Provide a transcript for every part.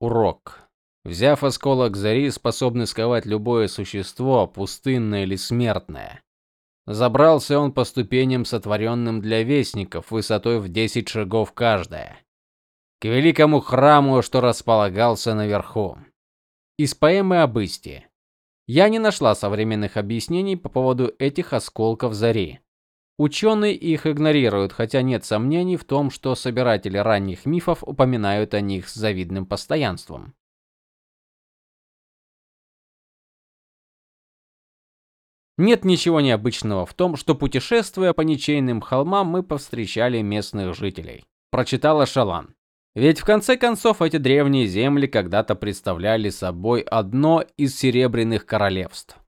Урок. Взяв осколок зари, способный сковать любое существо, пустынное или смертное. Забрался он по ступеням, сотворенным для вестников, высотой в 10 шагов каждая, к великому храму, что располагался наверху. Из поэмы об Исте. Я не нашла современных объяснений по поводу этих осколков зари. Ученые их игнорируют, хотя нет сомнений в том, что собиратели ранних мифов упоминают о них с завидным постоянством. Нет ничего необычного в том, что путешествуя по ничейным холмам, мы повстречали местных жителей, прочитала Шалан. Ведь в конце концов эти древние земли когда-то представляли собой одно из серебряных королевств.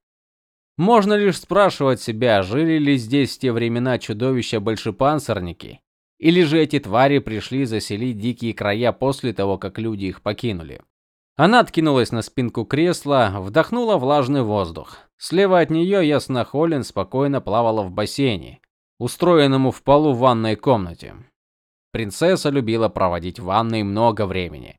Можно лишь спрашивать себя, жили ли здесь в те времена чудовища-большепанцирники, или же эти твари пришли заселить дикие края после того, как люди их покинули. Она откинулась на спинку кресла, вдохнула влажный воздух. Слева от нее Ясна Холлин спокойно плавала в бассейне, устроенном в полу в ванной комнате. Принцесса любила проводить в ванной много времени.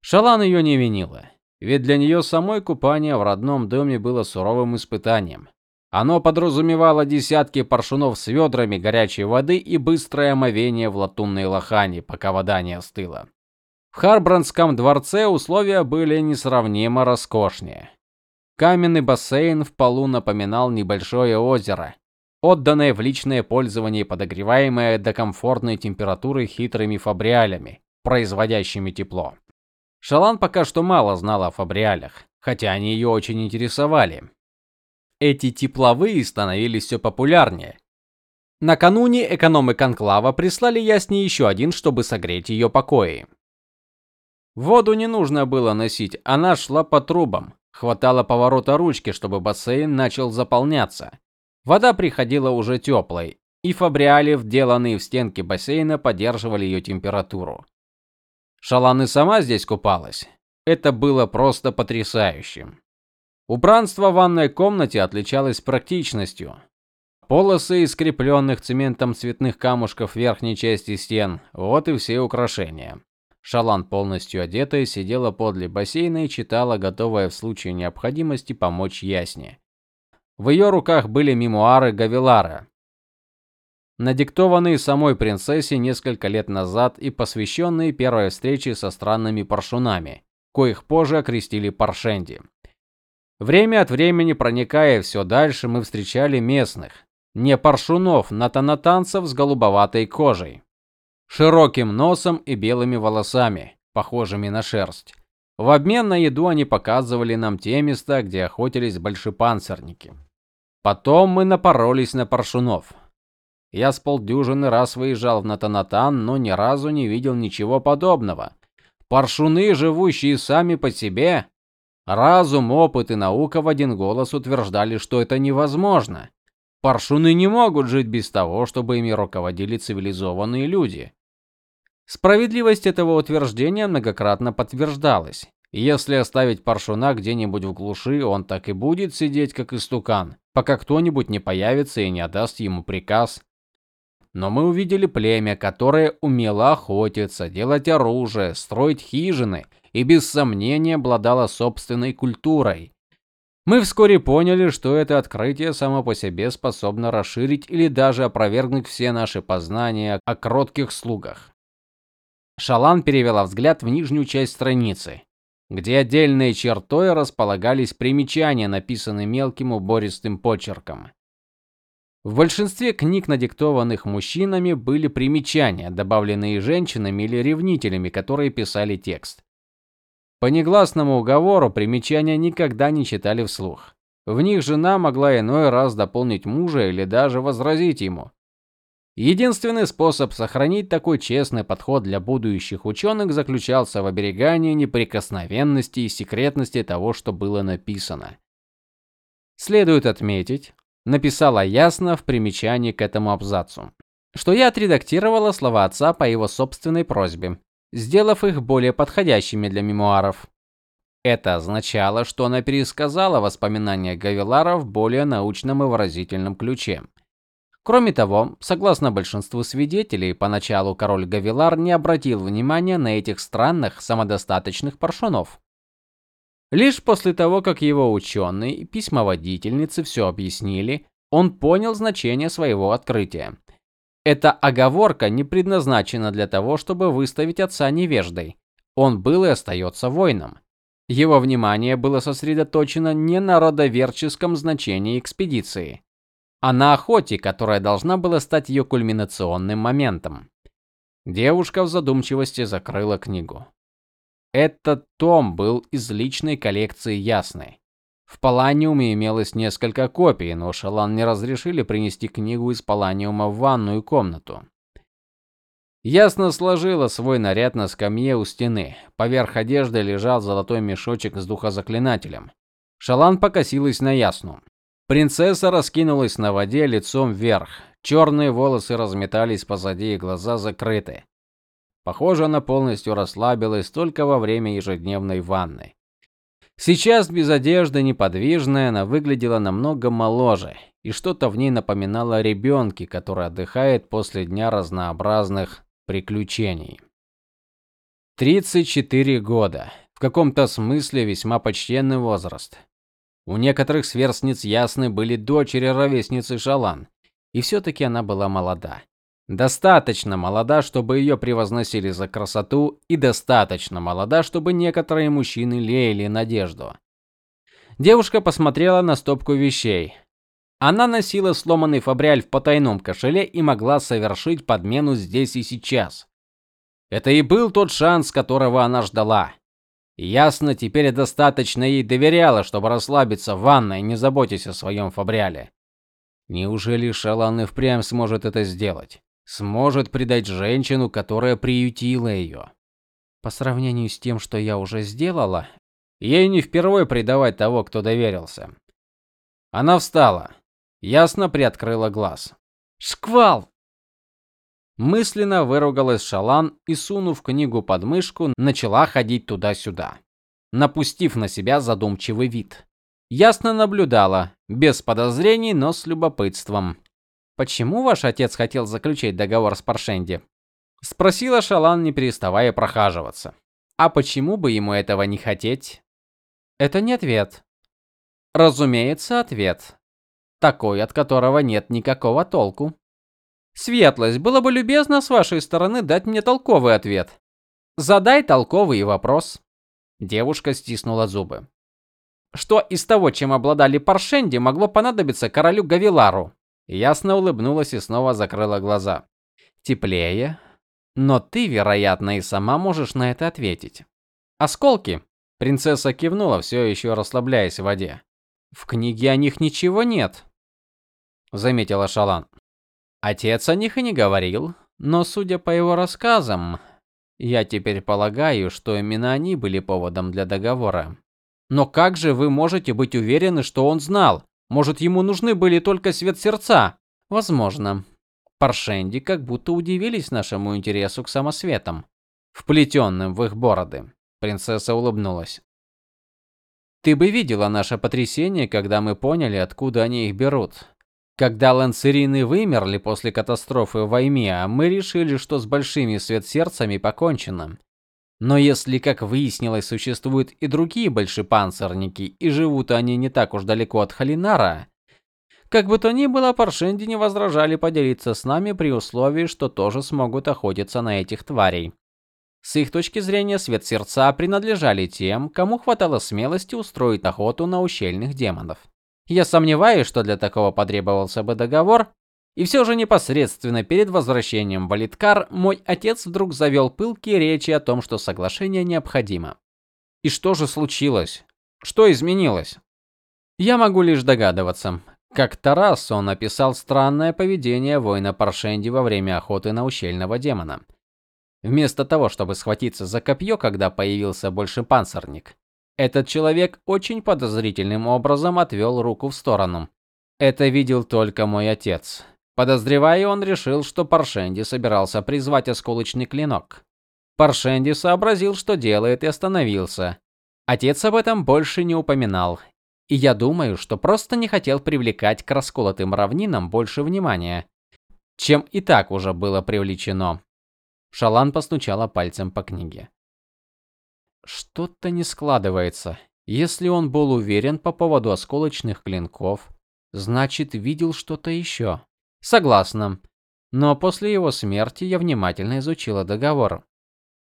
Шалан ее не винила. Ведь для нее самой купание в родном доме было суровым испытанием. Оно подразумевало десятки паршунов с ведрами горячей воды и быстрое омовение в латунной лохане, пока вода не остыла. В Харбранском дворце условия были несравнимо роскошнее. Каменный бассейн в полу напоминал небольшое озеро, отданное в личное пользование и подогреваемое до комфортной температуры хитрыми фабриалями, производящими тепло. Шалан пока что мало знала о фабриалях, хотя они ее очень интересовали. Эти тепловые становились все популярнее. Накануне экономы конклава прислали Ясне еще один, чтобы согреть ее покои. Воду не нужно было носить, она шла по трубам. Хватало поворота ручки, чтобы бассейн начал заполняться. Вода приходила уже теплой, и фабриали, вделанные в стенки бассейна, поддерживали ее температуру. Шалан и сама здесь купалась. Это было просто потрясающе. Убранство в ванной комнате отличалось практичностью. Полосы из скрепленных цементом цветных камушков в верхней части стен вот и все украшения. Шалан, полностью одетая, сидела подле бассейна и читала, готовая в случае необходимости помочь Ясне. В ее руках были мемуары Гавилара, надиктованные самой принцессе несколько лет назад и посвященные первой встрече со странными паршунами, коих позже окрестили паршенди. Время от времени проникая все дальше, мы встречали местных, не паршунов, натанатанцев с голубоватой кожей, широким носом и белыми волосами, похожими на шерсть. В обмен на еду они показывали нам те места, где охотились большепанцирники. Потом мы напоролись на паршунов. Я с полдюжины раз выезжал в Натанатан, но ни разу не видел ничего подобного. Паршуны, живущие сами по себе, разум, опыт и наука в один голос утверждали, что это невозможно. Паршуны не могут жить без того, чтобы ими руководили цивилизованные люди. Справедливость этого утверждения многократно подтверждалась. Если оставить паршуна где-нибудь в глуши, он так и будет сидеть как истукан, пока кто-нибудь не появится и не отдаст ему приказ но мы увидели племя, которое умело охотиться, делать оружие, строить хижины и без сомнения обладало собственной культурой. Мы вскоре поняли, что это открытие само по себе способно расширить или даже опровергнуть все наши познания о кротких слугах. Шалан перевела взгляд в нижнюю часть страницы, где отдельной чертой располагались примечания, написанные мелким убористым почерком. В большинстве книг, надиктованных мужчинами, были примечания, добавленные женщинами или ревнителями, которые писали текст. По негласному уговору примечания никогда не читали вслух. В них жена могла иной раз дополнить мужа или даже возразить ему. Единственный способ сохранить такой честный подход для будущих ученых заключался в оберегании неприкосновенности и секретности того, что было написано. Следует отметить, написала ясно в примечании к этому абзацу, что я отредактировала слова отца по его собственной просьбе, сделав их более подходящими для мемуаров. Это означало, что она пересказала воспоминания Гавилара в более научном и выразительном ключе. Кроме того, согласно большинству свидетелей, поначалу король Гавилар не обратил внимания на этих странных самодостаточных паршунов. Лишь после того, как его ученые и письмоводительницы все объяснили, он понял значение своего открытия. Эта оговорка не предназначена для того, чтобы выставить отца невеждой. Он был и остается воином. Его внимание было сосредоточено не на родоверческом значении экспедиции, а на охоте, которая должна была стать ее кульминационным моментом. Девушка в задумчивости закрыла книгу. Этот том был из личной коллекции Ясной. В Паланиуме имелось несколько копий, но Шалан не разрешили принести книгу из Паланиума в ванную комнату. Ясно сложила свой наряд на скамье у стены. Поверх одежды лежал золотой мешочек с духозаклинателем. Шалан покосилась на Ясну. Принцесса раскинулась на воде лицом вверх. Черные волосы разметались позади и глаза закрыты. Похоже, она полностью расслабилась только во время ежедневной ванны. Сейчас без одежды, неподвижная, она выглядела намного моложе, и что-то в ней напоминало о ребенке, который отдыхает после дня разнообразных приключений. 34 года. В каком-то смысле весьма почтенный возраст. У некоторых сверстниц ясны были дочери-ровесницы Шалан, и все таки она была молода. Достаточно молода, чтобы ее превозносили за красоту, и достаточно молода, чтобы некоторые мужчины лелеяли надежду. Девушка посмотрела на стопку вещей. Она носила сломанный фабриаль в потайном кошеле и могла совершить подмену здесь и сейчас. Это и был тот шанс, которого она ждала. Ясно, теперь достаточно ей доверяла, чтобы расслабиться в ванной, не заботясь о своем фабриале. Неужели Шалан и впрямь сможет это сделать? Сможет предать женщину, которая приютила ее? По сравнению с тем, что я уже сделала, ей не впервые предавать того, кто доверился. Она встала, ясно приоткрыла глаз. Шквал. Мысленно выругалась Шалан и, сунув книгу под мышку, начала ходить туда-сюда, напустив на себя задумчивый вид. Ясно наблюдала, без подозрений, но с любопытством. Почему ваш отец хотел заключить договор с Паршенди? спросила Шалан, не переставая прохаживаться. А почему бы ему этого не хотеть? Это не ответ. Разумеется, ответ. Такой, от которого нет никакого толку. Светлость, было бы любезно с вашей стороны дать мне толковый ответ. Задай толковый вопрос. Девушка стиснула зубы. Что из того, чем обладали Паршенди, могло понадобиться королю Гавилару? Ясно улыбнулась и снова закрыла глаза. Теплее, но ты, вероятно, и сама можешь на это ответить. Осколки. Принцесса кивнула, все еще расслабляясь в воде. В книге о них ничего нет, заметила Шалан. Отец о них и не говорил, но судя по его рассказам, я теперь полагаю, что именно они были поводом для договора. Но как же вы можете быть уверены, что он знал? Может, ему нужны были только свет сердца? Возможно. Паршенди как будто удивились нашему интересу к самосветам, вплетенным в их бороды. Принцесса улыбнулась. Ты бы видела наше потрясение, когда мы поняли, откуда они их берут. Когда лансерины вымерли после катастрофы в Ваймиа, мы решили, что с большими светсердцами покончено. Но если, как выяснилось, существуют и другие большепанцирники, и живут они не так уж далеко от Халинара, как бы то ни было, Паршенди не возражали поделиться с нами при условии, что тоже смогут охотиться на этих тварей. С их точки зрения, светсердца принадлежали тем, кому хватало смелости устроить охоту на ущельных демонов. Я сомневаюсь, что для такого потребовался бы договор, и все же непосредственно перед возвращением в Алиткар мой отец вдруг завел пылкие речи о том, что соглашение необходимо. И что же случилось? Что изменилось? Я могу лишь догадываться. Как Тарас он описал странное поведение воина Паршенди во время охоты на ущельного демона. Вместо того, чтобы схватиться за копье, когда появился больше панцирник, этот человек очень подозрительным образом отвел руку в сторону. Это видел только мой отец. Подозревая, он решил, что Паршенди собирался призвать осколочный клинок. Паршенди сообразил, что делает, и остановился. Отец об этом больше не упоминал. И я думаю, что просто не хотел привлекать к расколотым равнинам больше внимания. чем и так уже было привлечено. Шалан постучала пальцем по книге. Что-то не складывается. Если он был уверен по поводу осколочных клинков, значит, видел что-то еще. Согласна. Но после его смерти я внимательно изучила договор.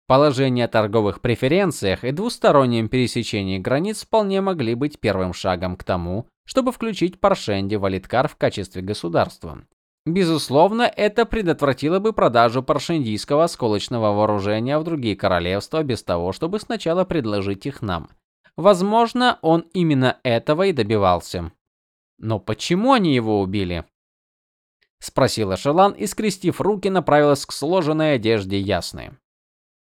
Положение о торговых преференциях и двустороннем пересечении границ вполне могли быть первым шагом к тому, чтобы включить Паршенди в Алиткар в качестве государства. Безусловно, это предотвратило бы продажу паршендийского осколочного вооружения в другие королевства без того, чтобы сначала предложить их нам. Возможно, он именно этого и добивался. Но почему они его убили? Спросила Шелан и скрестив руки, направилась к сложенной одежде Ясной.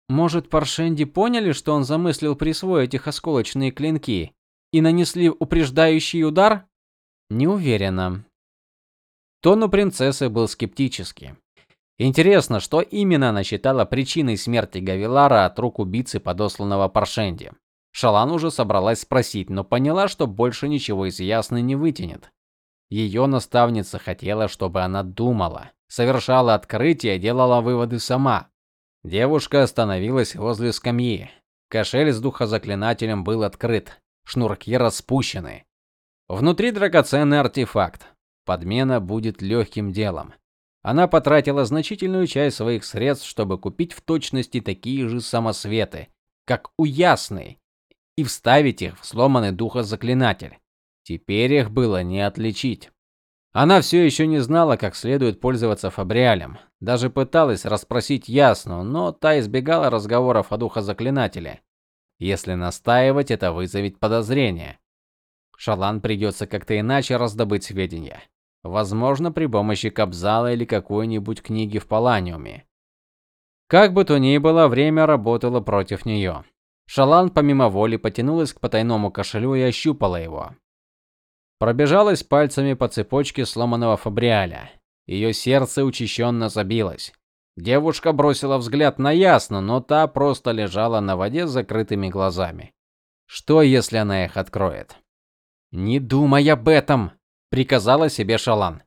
Может, Паршенди поняли, что он замыслил присвоить их осколочные клинки и нанесли упреждающий удар? Не уверена. Тон у принцессы был скептический. Интересно, что именно она считала причиной смерти Гавилара от рук убийцы подосланного Паршенди. Шалан уже собралась спросить, но поняла, что больше ничего из ясной не вытянет. Ее наставница хотела, чтобы она думала, совершала открытия, делала выводы сама. Девушка остановилась возле скамьи. Кошель с духозаклинателем был открыт, шнурки распущены. Внутри драгоценный артефакт. Подмена будет легким делом. Она потратила значительную часть своих средств, чтобы купить в точности такие же самосветы, как у Ясной, и вставить их в сломанный духозаклинатель. Теперь их было не отличить. Она все еще не знала, как следует пользоваться фабриалем. Даже пыталась расспросить Ясну, но та избегала разговоров о духозаклинателе. Если настаивать, это вызовет подозрение. Шалан придется как-то иначе раздобыть сведения. Возможно, при помощи Кабзала или какой-нибудь книги в Паланиуме. Как бы то ни было, время работало против нее. Шалан помимо воли потянулась к потайному кошелю и ощупала его. Пробежалась пальцами по цепочке сломанного фабриаля. Ее сердце учащенно забилось. Девушка бросила взгляд на Ясно, но та просто лежала на воде с закрытыми глазами. Что, если она их откроет? Не думай об этом, приказала себе Шалан.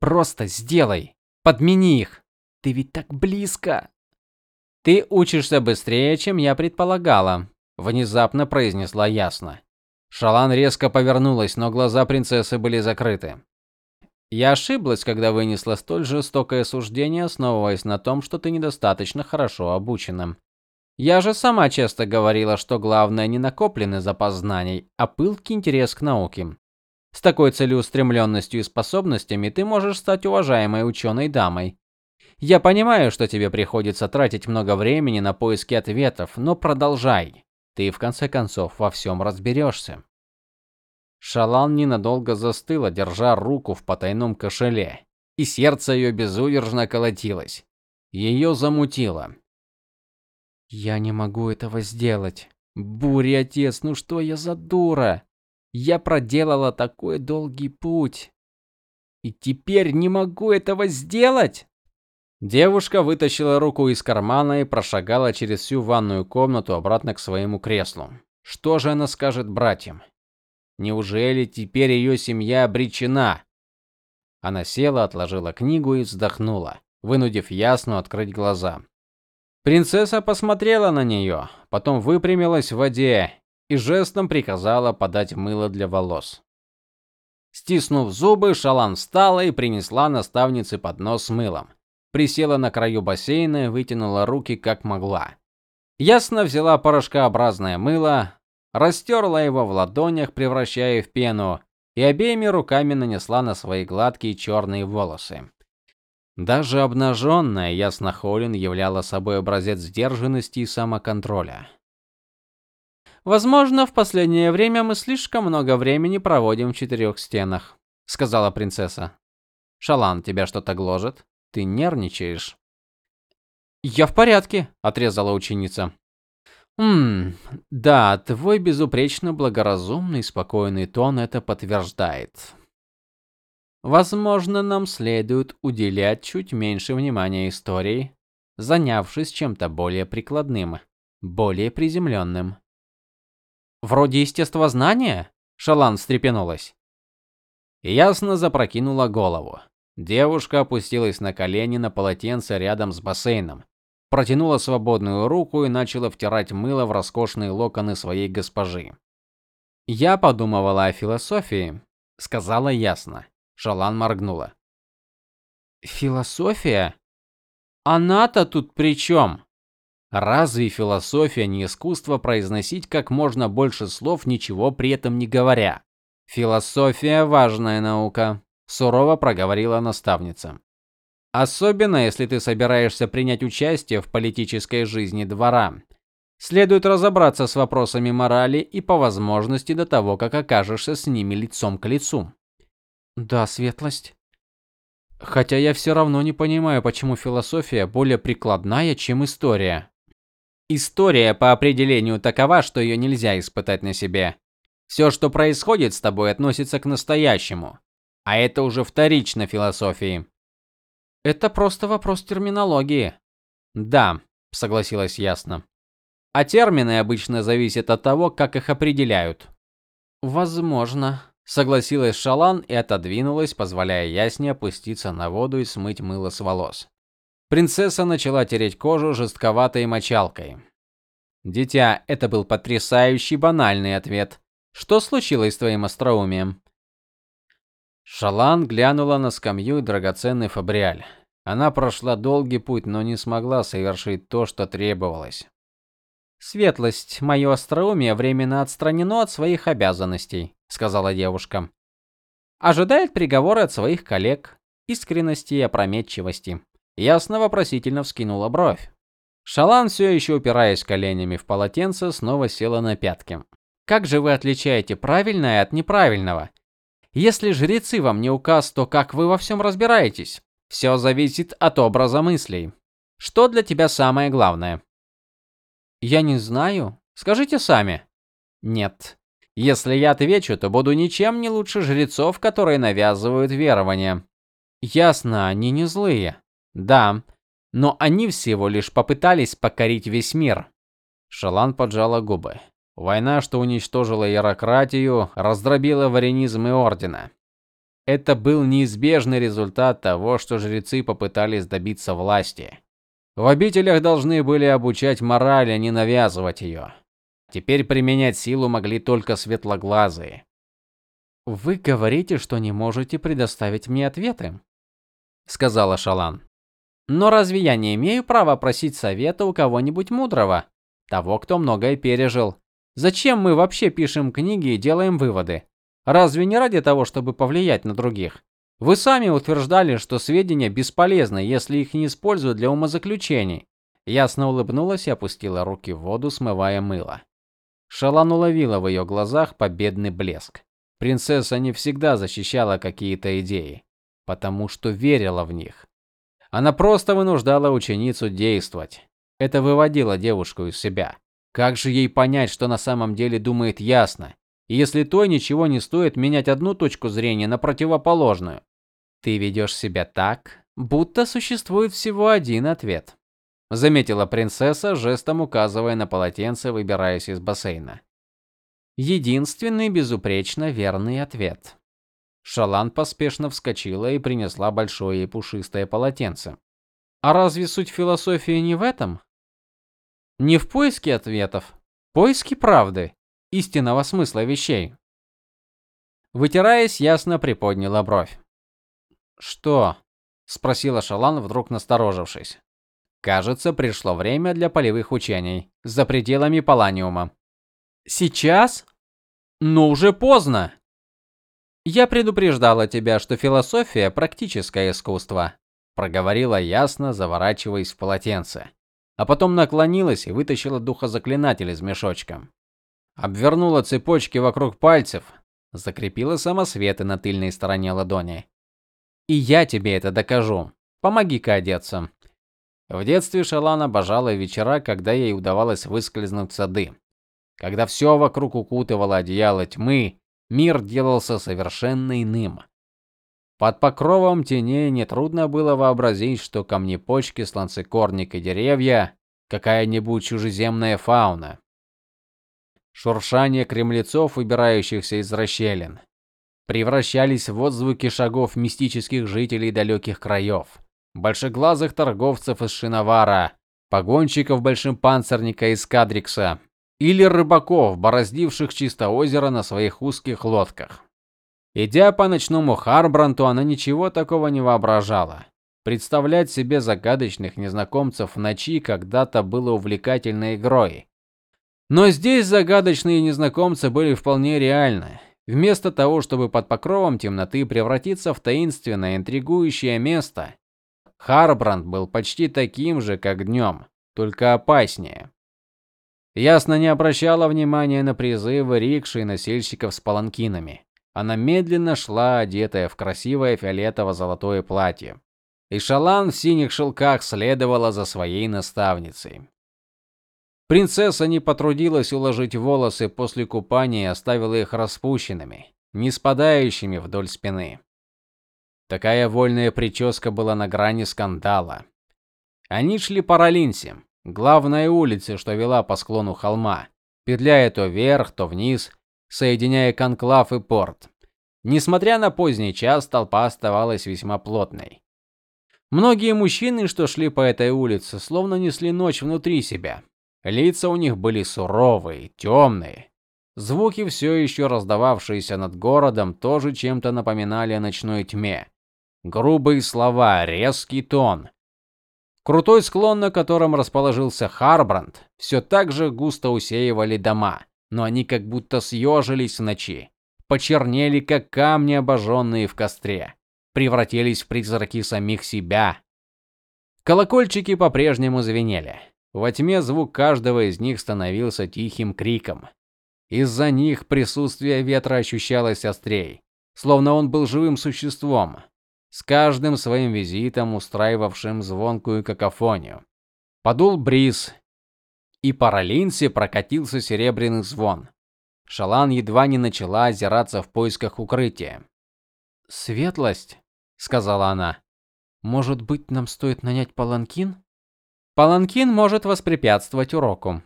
Просто сделай. Подмени их. Ты ведь так близко. Ты учишься быстрее, чем я предполагала, внезапно произнесла Ясно. Шалан резко повернулась, но глаза принцессы были закрыты. Я ошиблась, когда вынесла столь жестокое суждение, основываясь на том, что ты недостаточно хорошо обучена. Я же сама часто говорила, что главное не накопленный запас знаний, а пылкий интерес к науке. С такой целеустремленностью и способностями ты можешь стать уважаемой ученой дамой. Я понимаю, что тебе приходится тратить много времени на поиски ответов, но продолжай. Ты в конце концов во всем разберешься. Шалан ненадолго застыла, держа руку в потайном кошеле, и сердце ее безудержно колотилось. Ее замутило. Я не могу этого сделать. Бури, отец, ну что я за дура? Я проделала такой долгий путь. И теперь не могу этого сделать? Девушка вытащила руку из кармана и прошагала через всю ванную комнату обратно к своему креслу. Что же она скажет братьям? Неужели теперь ее семья обречена? Она села, отложила книгу и вздохнула, вынудив Ясну открыть глаза. Принцесса посмотрела на нее, потом выпрямилась в воде и жестом приказала подать мыло для волос. Стиснув зубы, Шалан встала и принесла наставнице поднос с мылом присела на краю бассейна вытянула руки как могла. Ясно взяла порошкообразное мыло, растерла его в ладонях, превращая в пену, и обеими руками нанесла на свои гладкие черные волосы. Даже обнаженная Ясна Холин являла собой образец сдержанности и самоконтроля. Возможно, в последнее время мы слишком много времени проводим в четырех стенах, сказала принцесса. Шалан, тебя что-то гложет? Ты нервничаешь. Я в порядке, отрезала ученица. Хм, да, твой безупречно благоразумный, спокойный тон это подтверждает. Возможно, нам следует уделять чуть меньше внимания истории, занявшись чем-то более прикладным, более приземленным. Вроде естествознания? Шалан встрепенулась. Ясно запрокинула голову. Девушка опустилась на колени на полотенце рядом с бассейном, протянула свободную руку и начала втирать мыло в роскошные локоны своей госпожи. Я подумывала о философии, сказала ясно. Шалан моргнула. Философия? Она-то тут при чем? Разве философия не искусство произносить как можно больше слов, ничего при этом не говоря? Философия важная наука, сурово проговорила наставница. Особенно, если ты собираешься принять участие в политической жизни двора. Следует разобраться с вопросами морали и по возможности до того, как окажешься с ними лицом к лицу. Да, светлость. Хотя я все равно не понимаю, почему философия более прикладная, чем история. История по определению такова, что ее нельзя испытать на себе. Все, что происходит с тобой, относится к настоящему, а это уже вторично философии. Это просто вопрос терминологии. Да, согласилась ясно. А термины обычно зависят от того, как их определяют. Возможно, согласилась Шалан и отодвинулась, позволяя Ясне опуститься на воду и смыть мыло с волос. Принцесса начала тереть кожу жестковатой мочалкой. Дитя, это был потрясающий банальный ответ. Что случилось с твоим остроумием? Шалан глянула на скамью и драгоценный фабриаль. Она прошла долгий путь, но не смогла совершить то, что требовалось. Светлость, мое остроумие временно отстранено от своих обязанностей, сказала девушка. Ожидает приговора от своих коллег, искренности и опрометчивости. Ясно вопросительно вскинула бровь. Шалан все еще упираясь коленями в полотенце, снова села на пятки. Как же вы отличаете правильное от неправильного? Если жрецы вам не указ, то как вы во всем разбираетесь? Все зависит от образа мыслей. Что для тебя самое главное? Я не знаю. Скажите сами. Нет. Если я отвечу, то буду ничем не лучше жрецов, которые навязывают верования. Ясно, они не злые. Да, но они всего лишь попытались покорить весь мир. Шалан поджала губы. Война, что уничтожила иерократию, раздробила варенизм и ордена. Это был неизбежный результат того, что жрецы попытались добиться власти. В обителях должны были обучать морали, а не навязывать ее. Теперь применять силу могли только светлоглазые. Вы говорите, что не можете предоставить мне ответы, сказала Шалан. Но разве я не имею права просить совета у кого-нибудь мудрого, того, кто многое пережил? Зачем мы вообще пишем книги и делаем выводы? Разве не ради того, чтобы повлиять на других? Вы сами утверждали, что сведения бесполезны, если их не используют для умозаключений. Ясно улыбнулась и опустила руки в воду, смывая мыло. Шалан уловила в ее глазах победный блеск. Принцесса не всегда защищала какие-то идеи, потому что верила в них. Она просто вынуждала ученицу действовать. Это выводило девушку из себя. Как же ей понять, что на самом деле думает ясно, если той ничего не стоит менять одну точку зрения на противоположную? Ты ведешь себя так, будто существует всего один ответ, заметила принцесса, жестом указывая на полотенце, выбираясь из бассейна. Единственный безупречно верный ответ. Шалан поспешно вскочила и принесла большое и пушистое полотенце. А разве суть философии не в этом? Не в поиске ответов, поиске правды, истинного смысла вещей. Вытираясь, ясно приподняла бровь. Что? спросила Шалан, вдруг насторожившись. Кажется, пришло время для полевых учений за пределами Паланиума. Сейчас? Но уже поздно. Я предупреждала тебя, что философия практическое искусство, проговорила ясно, заворачиваясь в полотенце а потом наклонилась и вытащила духозаклинатель из мешочка. Обвернула цепочки вокруг пальцев, закрепила самосветы на тыльной стороне ладони. И я тебе это докажу. Помоги-ка одеться. В детстве Шалан обожала вечера, когда ей удавалось выскользнуть в сады. Когда все вокруг укутывало одеяло тьмы, мир делался совершенно иным. Под покровом теней нетрудно было вообразить, что камнепочки, сланцекорник и деревья какая-нибудь чужеземная фауна. Шуршание кремлецов, выбирающихся из расщелин. превращались в отзвуки шагов мистических жителей далеких краев, большеглазых торговцев из Шиновара, погонщиков большим панцирника из Кадрикса или рыбаков, бороздивших чисто озеро на своих узких лодках. Идя по ночному Харбранту, она ничего такого не воображала. Представлять себе загадочных незнакомцев в ночи когда-то было увлекательной игрой. Но здесь загадочные незнакомцы были вполне реальны. Вместо того, чтобы под покровом темноты превратиться в таинственное, интригующее место, Харбранд был почти таким же, как днем, только опаснее. Ясно не обращала внимания на призывы рикши и носильщиков с паланкинами. Она медленно шла, одетая в красивое фиолетово-золотое платье. И Шалан в синих шелках следовала за своей наставницей. Принцесса не потрудилась уложить волосы после купания и оставила их распущенными, не спадающими вдоль спины. Такая вольная прическа была на грани скандала. Они шли по Ролинсе, главной улице, что вела по склону холма, петляя то вверх, то вниз, соединяя конклав и порт. Несмотря на поздний час, толпа оставалась весьма плотной. Многие мужчины, что шли по этой улице, словно несли ночь внутри себя. Лица у них были суровые, темные. Звуки, все еще раздававшиеся над городом, тоже чем-то напоминали о ночной тьме. Грубые слова, резкий тон. Крутой склон, на котором расположился Харбранд, все так же густо усеивали дома, но они как будто съежились в ночи, почернели как камни, обожженные в костре превратились в призраки самих себя. Колокольчики по-прежнему звенели. Во тьме звук каждого из них становился тихим криком. Из-за них присутствие ветра ощущалось острей, словно он был живым существом, с каждым своим визитом устраивавшим звонкую какофонию. Подул бриз, и по Ролинсе прокатился серебряный звон. Шалан едва не начала озираться в поисках укрытия. Светлость, сказала она. Может быть, нам стоит нанять паланкин? Паланкин может воспрепятствовать уроку.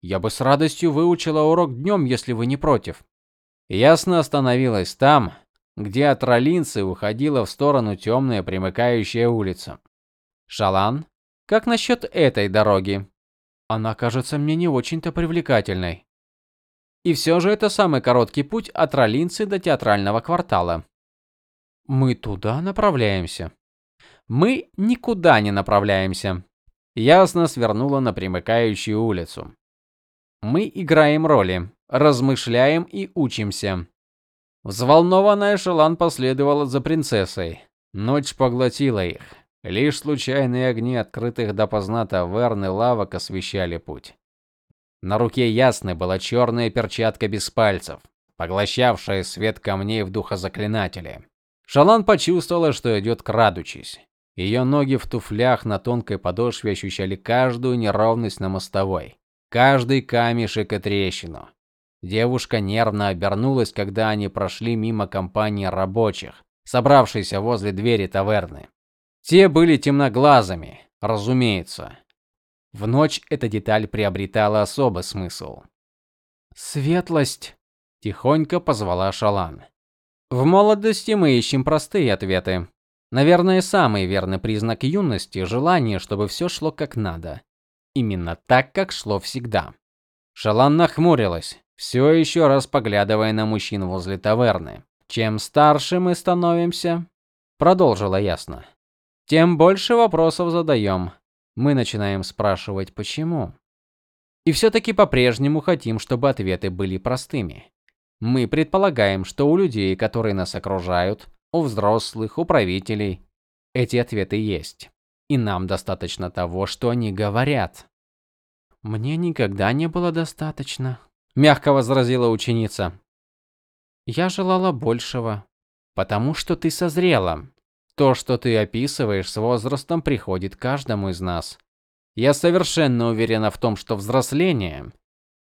Я бы с радостью выучила урок днем, если вы не против. Ясно остановилась там, где от Ролинцы уходила в сторону темная примыкающая улица. Шалан, как насчет этой дороги? Она кажется мне не очень-то привлекательной. И все же это самый короткий путь от Ролинцы до театрального квартала. Мы туда направляемся. Мы никуда не направляемся. Ясно свернула на примыкающую улицу. Мы играем роли, размышляем и учимся. Взволнованная Шелан последовала за принцессой. Ночь поглотила их. Лишь случайные огни открытых допоздна таверн и лавок освещали путь. На руке Ясны была черная перчатка без пальцев, поглощавшая свет камней в духозаклинателе. Шалан почувствовала, что идет крадучись. Ее ноги в туфлях на тонкой подошве ощущали каждую неровность на мостовой, каждый камешек и трещину. Девушка нервно обернулась, когда они прошли мимо компании рабочих, собравшейся возле двери таверны. Те были темноглазыми, разумеется. В ночь эта деталь приобретала особый смысл. "Светлость", тихонько позвала Шалан. В молодости мы ищем простые ответы. Наверное, самый верный признак юности желание, чтобы все шло как надо. Именно так, как шло всегда. Шалан нахмурилась, все еще раз поглядывая на мужчин возле таверны. Чем старше мы становимся, продолжила ясно. Тем больше вопросов задаем. Мы начинаем спрашивать почему. И все таки по-прежнему хотим, чтобы ответы были простыми. Мы предполагаем, что у людей, которые нас окружают, у взрослых, у правителей эти ответы есть. И нам достаточно того, что они говорят. Мне никогда не было достаточно, мягко возразила ученица. Я желала большего, потому что ты созрела. То, что ты описываешь, с возрастом приходит каждому из нас. Я совершенно уверена в том, что взросление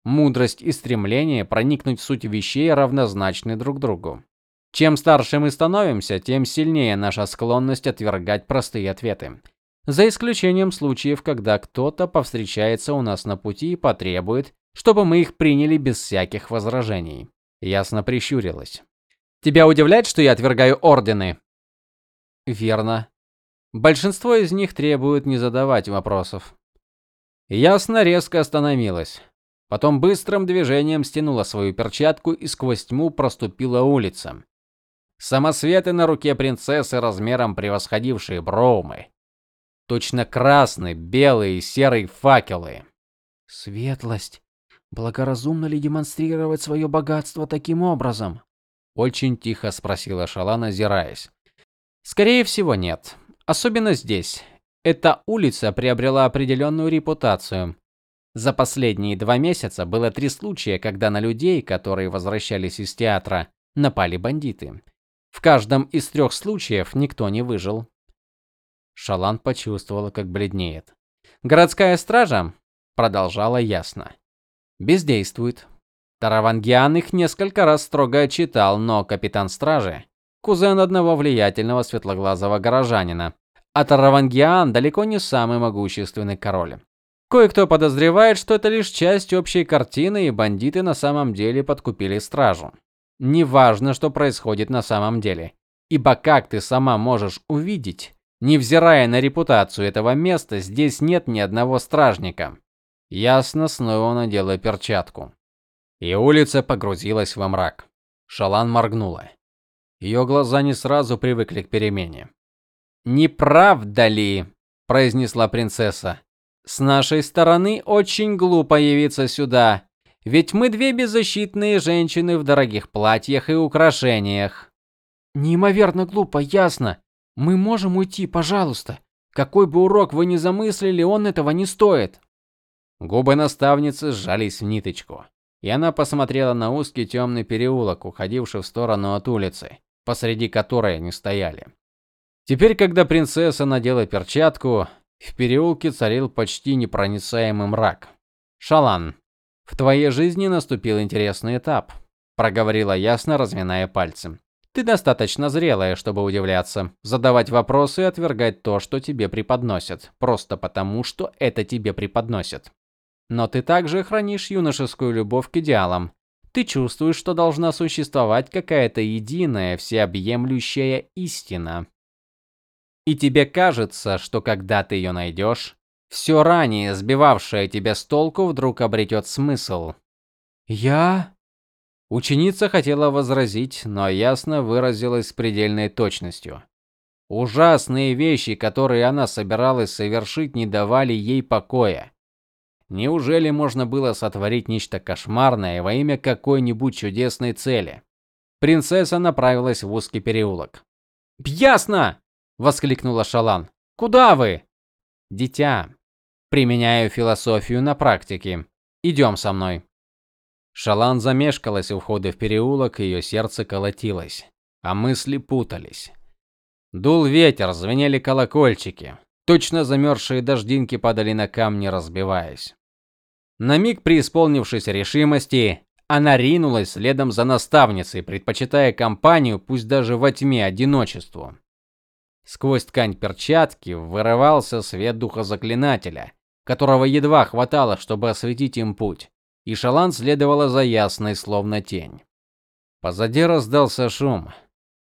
Мудрость и стремление проникнуть в суть вещей равнозначны друг другу. Чем старше мы становимся, тем сильнее наша склонность отвергать простые ответы. За исключением случаев, когда кто-то повстречается у нас на пути и потребует, чтобы мы их приняли без всяких возражений. Ясно прищурилась. Тебя удивляет, что я отвергаю ордены? Верно. Большинство из них требуют не задавать вопросов. Ясно резко остановилась. Потом быстрым движением стянула свою перчатку и сквозь тьму проступила улица. Самосветы на руке принцессы размером превосходившие Броумы. Точно красные, белые и серые факелы. Светлость. Благоразумно ли демонстрировать свое богатство таким образом? Очень тихо спросила Шалана, озираясь. Скорее всего, нет. Особенно здесь. Эта улица приобрела определенную репутацию. За последние два месяца было три случая, когда на людей, которые возвращались из театра, напали бандиты. В каждом из трех случаев никто не выжил. Шалан почувствовала, как бледнеет. Городская стража продолжала ясно. Бездействует. Таравангиан их несколько раз строго отчитал, но капитан стражи кузен одного влиятельного светлоглазого горожанина. А Таравангиан далеко не самый могущественный король. Кое-кто подозревает, что это лишь часть общей картины, и бандиты на самом деле подкупили стражу. Неважно, что происходит на самом деле, ибо как ты сама можешь увидеть, невзирая на репутацию этого места, здесь нет ни одного стражника. Ясно снова надела перчатку и улица погрузилась во мрак. Шалан моргнула. Ее глаза не сразу привыкли к перемене. "Не правда ли?" произнесла принцесса. "С нашей стороны очень глупо явиться сюда, ведь мы две беззащитные женщины в дорогих платьях и украшениях". "Неимоверно глупо, ясно. Мы можем уйти, пожалуйста. Какой бы урок вы ни замыслили, он этого не стоит". Губы наставницы сжались в ниточку и она посмотрела на узкий темный переулок, уходивший в сторону от улицы, посреди которой они стояли. Теперь, когда принцесса надела перчатку, в переулке царил почти непроницаемый мрак. Шалан, в твоей жизни наступил интересный этап, проговорила ясно, разминая пальцы. Ты достаточно зрелая, чтобы удивляться, задавать вопросы и отвергать то, что тебе преподносят, просто потому, что это тебе преподносят. Но ты также хранишь юношескую любовь к идеалам. Ты чувствуешь, что должна существовать какая-то единая, всеобъемлющая истина. И тебе кажется, что когда ты ее найдешь, все ранее сбивавшее тебя с толку вдруг обретет смысл. Я Ученица хотела возразить, но ясно выразилась с предельной точностью. Ужасные вещи, которые она собиралась совершить, не давали ей покоя. Неужели можно было сотворить нечто кошмарное во имя какой-нибудь чудесной цели? Принцесса направилась в узкий переулок. "Ясно!" воскликнула Шалан. "Куда вы?" "Дитя, применяю философию на практике. Идем со мной". Шалан замешкалась у входа в переулок, ее сердце колотилось, а мысли путались. Дул ветер, звенели колокольчики. Точно замерзшие дождинки падали на камни, разбиваясь. На миг преисполнившись решимости, она ринулась следом за наставницей, предпочитая компанию, пусть даже во тьме, одиночеству. Сквозь ткань перчатки вырывался свет духа заклинателя, которого едва хватало, чтобы осветить им путь, и Шалан следовала за ясной, словно тень. Позади раздался шум.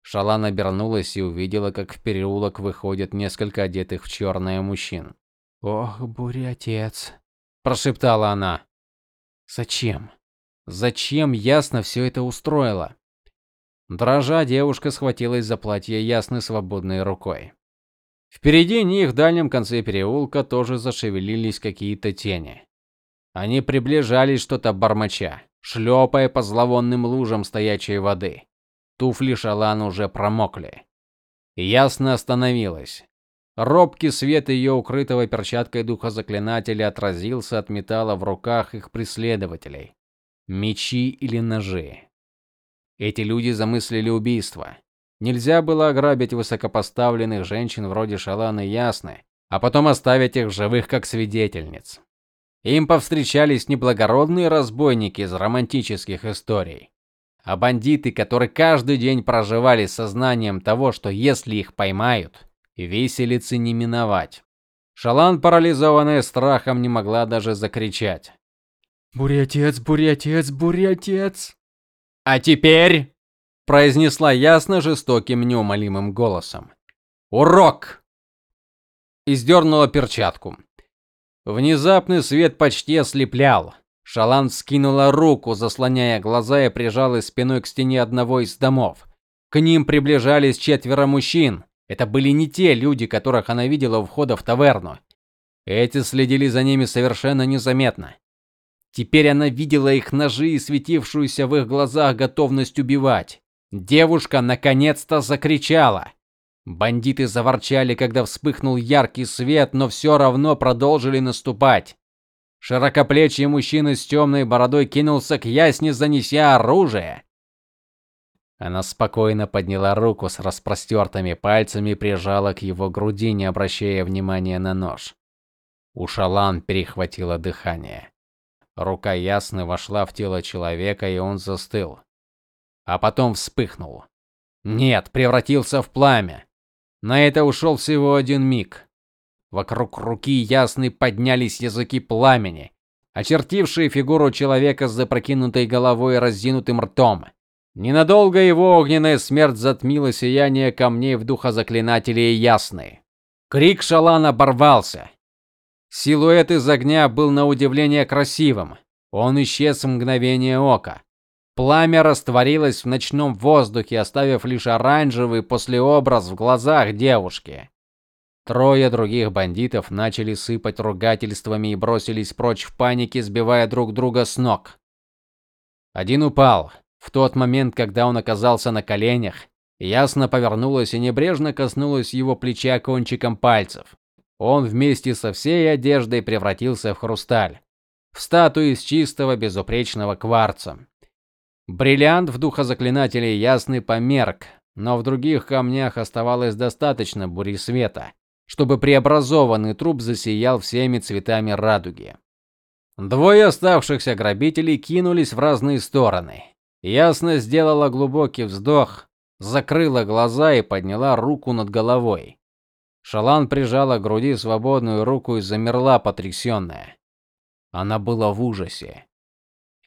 Шалан обернулась и увидела, как в переулок выходят несколько одетых в черное мужчин. "Ох, буря, отец", прошептала она. Зачем? Зачем ясно все это устроила? Дрожа, девушка схватилась за платье ясной свободной рукой. Впереди них в дальнем конце переулка тоже зашевелились какие-то тени. Они приближались что-то бормоча, шлепая по зловонным лужам стоячей воды. Туфли Шалан уже промокли. Ясно остановилась. Робкий свет ее укрытого перчаткой духа заклинателя отразился от металла в руках их преследователей. Мечи или ножи. Эти люди замыслили убийство. Нельзя было ограбить высокопоставленных женщин вроде Шаланы Ясны, а потом оставить их живых как свидетельниц. Им повстречались неблагородные разбойники из романтических историй, а бандиты, которые каждый день проживали сознанием того, что если их поймают, Виселицы не миновать. Шалан, парализованная страхом, не могла даже закричать. Бурятец, бурятец, бурятец. А теперь, произнесла ясно жестоким неумолимым голосом. Урок. И сдернула перчатку. Внезапный свет почти ослеплял. Шалан скинула руку, заслоняя глаза и прижалась спиной к стене одного из домов. К ним приближались четверо мужчин. Это были не те люди, которых она видела у входа в таверну. Эти следили за ними совершенно незаметно. Теперь она видела их ножи и светившуюся в их глазах готовность убивать. Девушка наконец-то закричала. Бандиты заворчали, когда вспыхнул яркий свет, но все равно продолжили наступать. Широкоплечий мужчина с темной бородой кинулся к ясне, занеся оружие. Она спокойно подняла руку с распростертыми пальцами и прижала к его груди, не обращая внимания на нож. У Шалан перехватило дыхание. Рука ясно вошла в тело человека, и он застыл. А потом вспыхнул. Нет, превратился в пламя. На это ушел всего один миг. Вокруг руки ясны поднялись языки пламени, очертившие фигуру человека с запрокинутой головой и разинутым ртом. Ненадолго его огненная смерть затмила сияние камней в духозаклинателе ясны. Крик Шалана оборвался. Силуэт из огня был на удивление красивым. Он исчез в мгновение ока. Пламя растворилось в ночном воздухе, оставив лишь оранжевый послеобраз в глазах девушки. Трое других бандитов начали сыпать ругательствами и бросились прочь в панике, сбивая друг друга с ног. Один упал. В тот момент, когда он оказался на коленях, ясно повернулась и небрежно коснулась его плеча кончиком пальцев. Он вместе со всей одеждой превратился в хрусталь, в статую из чистого безупречного кварца. Бриллиант в духозаклинателе ясный померк, но в других камнях оставалось достаточно бури света, чтобы преобразованный труп засиял всеми цветами радуги. Двое оставшихся грабителей кинулись в разные стороны. Ясно сделала глубокий вздох, закрыла глаза и подняла руку над головой. Шалан прижала к груди свободную руку и замерла потрясенная. Она была в ужасе.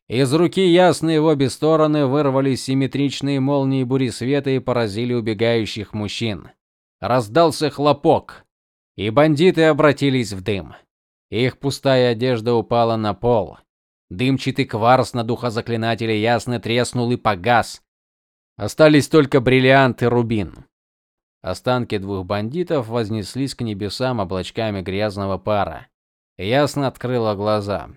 Из руки ясные в обе стороны вырвались симметричные молнии бури света и поразили убегающих мужчин. Раздался хлопок, и бандиты обратились в дым. Их пустая одежда упала на пол. Дымчатый кварц на духозаклинателе ясно треснул и погас. Остались только бриллиант и рубин. Останки двух бандитов вознеслись к небесам облачками грязного пара. Ясно открыла глаза.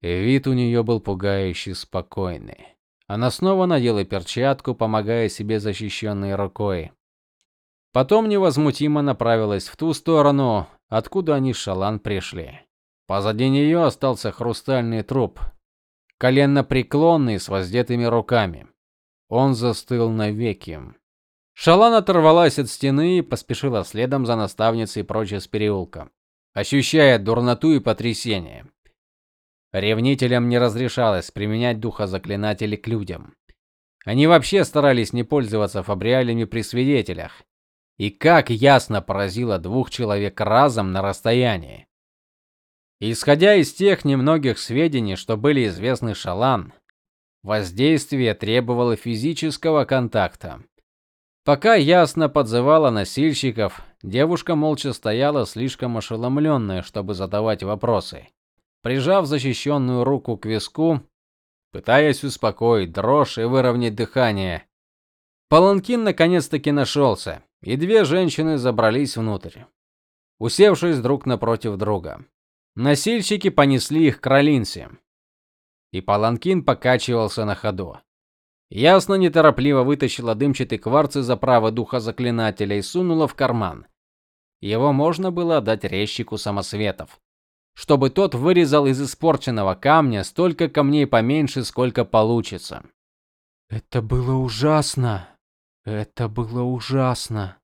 Вид у нее был пугающе спокойный. Она снова надела перчатку, помогая себе защищенной рукой. Потом невозмутимо направилась в ту сторону, откуда они с Шалан пришли. Позади нее остался хрустальный труп, коленно-преклонный с воздетыми руками. Он застыл навеки. Шалан оторвалась от стены и поспешила следом за наставницей прочь из переулка, ощущая дурноту и потрясение. Ревнителям не разрешалось применять духозаклинатели к людям. Они вообще старались не пользоваться фабриалями при свидетелях. И как ясно поразило двух человек разом на расстоянии. Исходя из тех немногих сведений, что были известны Шалан, воздействие требовало физического контакта. Пока ясно подзывала носильщиков, девушка молча стояла слишком ошеломленная, чтобы задавать вопросы прижав защищенную руку к виску, пытаясь успокоить дрожь и выровнять дыхание. Паланкин наконец-таки нашелся, и две женщины забрались внутрь, усевшись друг напротив друга. Носильщики понесли их к Ролинсе, и паланкин покачивался на ходу. Ясно неторопливо вытащила дымчатый кварц из оправы духа заклинателя и сунула в карман. Его можно было отдать резчику самосветов чтобы тот вырезал из испорченного камня столько камней поменьше, сколько получится. Это было ужасно. Это было ужасно.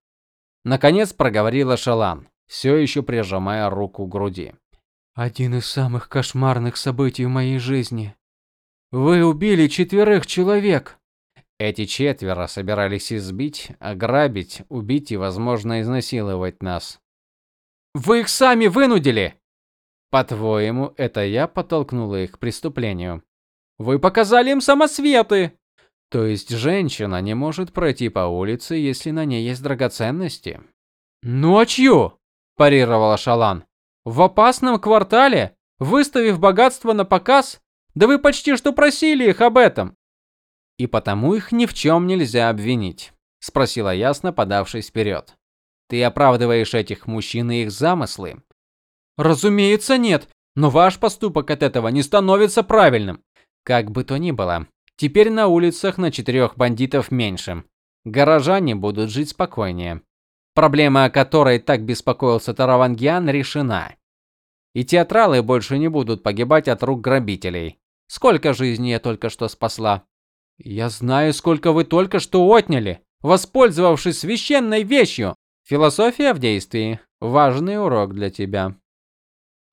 Наконец проговорила Шалан, все еще прижимая руку к груди. Один из самых кошмарных событий в моей жизни. Вы убили четверых человек. Эти четверо собирались избить, ограбить, убить и, возможно, изнасиловать нас. Вы их сами вынудили, по-твоему, это я подтолкнула их к преступлению? Вы показали им самосветы. То есть женщина не может пройти по улице, если на ней есть драгоценности? Ночью, парировала Шалан. В опасном квартале, выставив богатство на показ? Да вы почти что просили их об этом. И потому их ни в чем нельзя обвинить, спросила ясно, подавшись вперед. Ты оправдываешь этих мужчин и их замыслы? Разумеется, нет, но ваш поступок от этого не становится правильным. Как бы то ни было, теперь на улицах на четырех бандитов меньше. Горожане будут жить спокойнее. Проблема, о которой так беспокоился Таравангиан, решена. И театралы больше не будут погибать от рук грабителей. Сколько жизней я только что спасла? Я знаю, сколько вы только что отняли, воспользовавшись священной вещью. Философия в действии важный урок для тебя.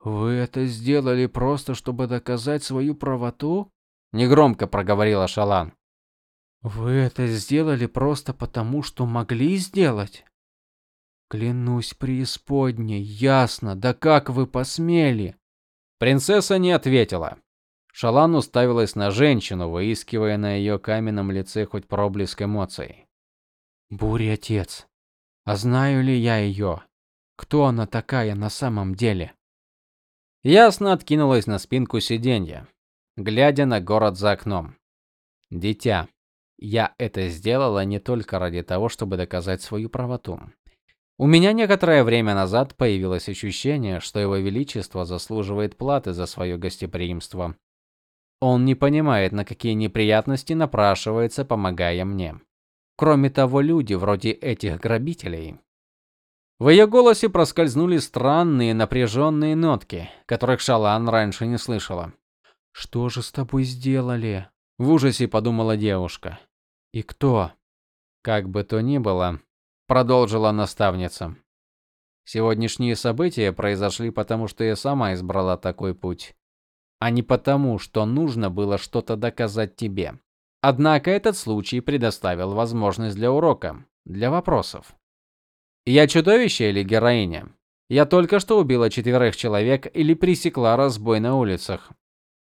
Вы это сделали просто, чтобы доказать свою правоту? негромко проговорила Шалан. Вы это сделали просто потому, что могли сделать? Клянусь преисподней, ясно, да как вы посмели? Принцесса не ответила. Шалан уставилась на женщину, выискивая на ее каменном лице хоть проблеск эмоций. Буря отец. А знаю ли я ее? Кто она такая на самом деле? Ясно откинулась на спинку сиденья, глядя на город за окном. Дитя, я это сделала не только ради того, чтобы доказать свою правоту. У меня некоторое время назад появилось ощущение, что его величество заслуживает платы за свое гостеприимство. Он не понимает, на какие неприятности напрашивается, помогая мне. Кроме того, люди вроде этих грабителей. В ее голосе проскользнули странные напряженные нотки, которых Шалан раньше не слышала. Что же с тобой сделали? в ужасе подумала девушка. И кто? Как бы то ни было, продолжила наставница. Сегодняшние события произошли потому, что я сама избрала такой путь, а не потому, что нужно было что-то доказать тебе. Однако этот случай предоставил возможность для урока, для вопросов. Я чудовище или героиня? Я только что убила четверых человек или пресекла разбой на улицах.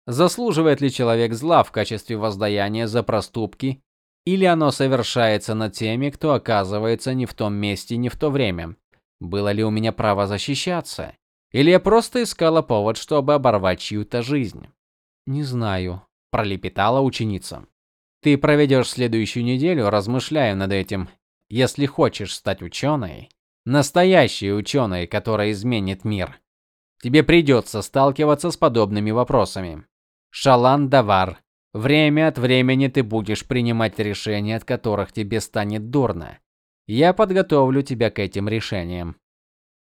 Заслуживает ли человек зла в качестве воздаяния за проступки, или оно совершается над теми, кто оказывается не в том месте, не в то время? Было ли у меня право защищаться, или я просто искала повод, чтобы оборвать чью-то жизнь? Не знаю, пролепетала ученица. Ты проведешь следующую неделю, размышляя над этим. Если хочешь стать ученой, настоящей ученой, которая изменит мир, тебе придется сталкиваться с подобными вопросами. Шалан Давар, время от времени ты будешь принимать решения, от которых тебе станет дурно. Я подготовлю тебя к этим решениям.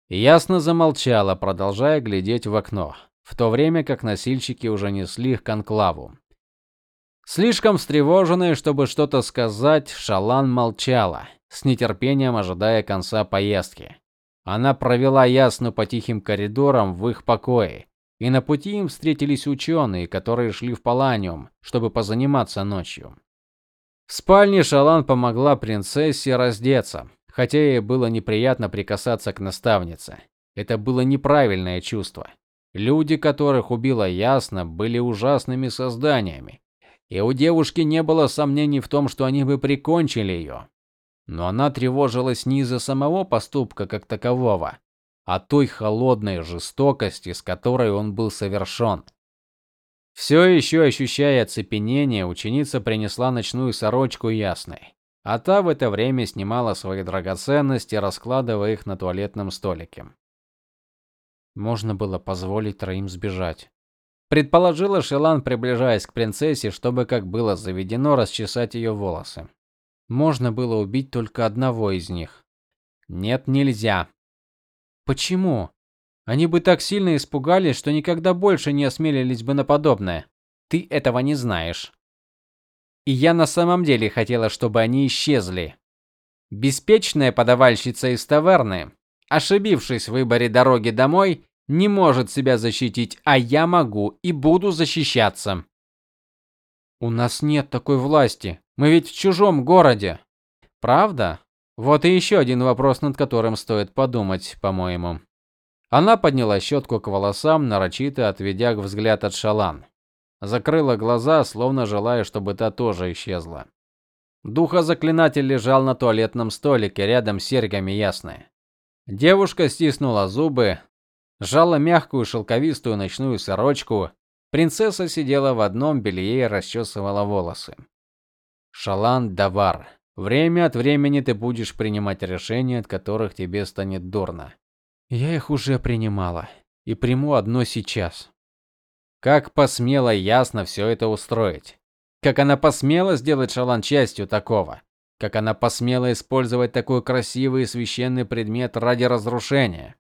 Ясно замолчала, продолжая глядеть в окно, в то время как носильщики уже несли их к конклаву. Слишком встревоженная, чтобы что-то сказать, Шалан молчала, с нетерпением ожидая конца поездки. Она провела Ясну по тихим коридорам в их покое, и на пути им встретились ученые, которые шли в Паланиум, чтобы позаниматься ночью. В спальне Шалан помогла принцессе раздеться, хотя ей было неприятно прикасаться к наставнице. Это было неправильное чувство. Люди, которых убила Ясна, были ужасными созданиями, и у девушки не было сомнений в том, что они бы прикончили ее. Но она тревожилась не из-за самого поступка как такового, а той холодной жестокости, с которой он был совершен. Все еще ощущая оцепенение, ученица принесла ночную сорочку ясной, а та в это время снимала свои драгоценности, раскладывая их на туалетном столике. Можно было позволить троим сбежать. Предположила Шелан, приближаясь к принцессе, чтобы, как было заведено, расчесать ее волосы. Можно было убить только одного из них. Нет, нельзя. Почему? Они бы так сильно испугались, что никогда больше не осмелились бы на подобное. Ты этого не знаешь. И я на самом деле хотела, чтобы они исчезли. Беспечная подавальщица из таверны, ошибившись в выборе дороги домой, не может себя защитить, а я могу и буду защищаться. У нас нет такой власти. Мы ведь в чужом городе. Правда? Вот и еще один вопрос, над которым стоит подумать, по-моему. Она подняла щетку к волосам, нарочито отведя взгляд от Шалан. Закрыла глаза, словно желая, чтобы та тоже исчезла. Духозаклинатель лежал на туалетном столике рядом с серьгами ясная. Девушка стиснула зубы, сжала мягкую шелковистую ночную сорочку. Принцесса сидела в одном белье и расчесывала волосы. Шалан Давар. Время от времени ты будешь принимать решения, от которых тебе станет дурно. Я их уже принимала и приму одно сейчас. Как посмела ясно все это устроить? Как она посмела сделать Шалан частью такого? Как она посмела использовать такой красивый и священный предмет ради разрушения?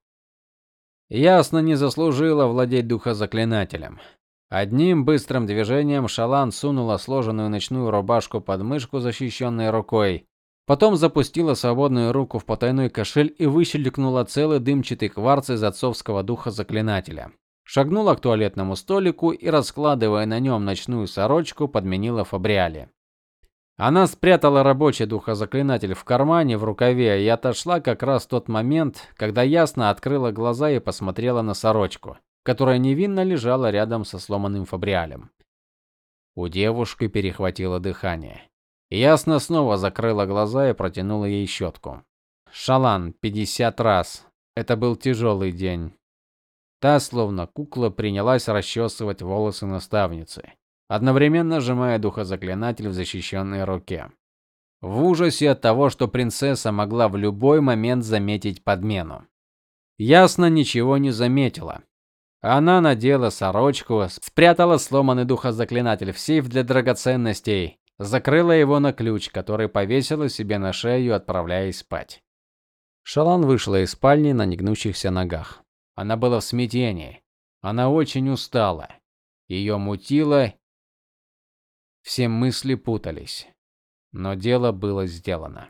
Ясно не заслужила владеть духозаклинателем. Одним быстрым движением Шалан сунула сложенную ночную рубашку под мышку защищенной рукой, потом запустила свободную руку в потайной кошель и выщелкнула целый дымчатый кварц из отцовского духа заклинателя. Шагнула к туалетному столику и, раскладывая на нем ночную сорочку, подменила Фабриале. Она спрятала рабочий духозаклинатель в кармане в рукаве и отошла как раз в тот момент, когда ясно открыла глаза и посмотрела на сорочку, которая невинно лежала рядом со сломанным Фабриалем. У девушки перехватило дыхание. Ясно снова закрыла глаза и протянула ей щетку. Шалан 50 раз. Это был тяжелый день. Та, словно кукла, принялась расчесывать волосы наставницы, одновременно сжимая духозаклинатель в защищенной руке. В ужасе от того, что принцесса могла в любой момент заметить подмену. Ясно ничего не заметила. Она надела сорочку, спрятала сломанный духозаклинатель в сейф для драгоценностей, закрыла его на ключ, который повесила себе на шею, отправляясь спать. Шалан вышла из спальни на негнущихся ногах. Она была в смятении. Она очень устала. Ее мутило, все мысли путались. Но дело было сделано.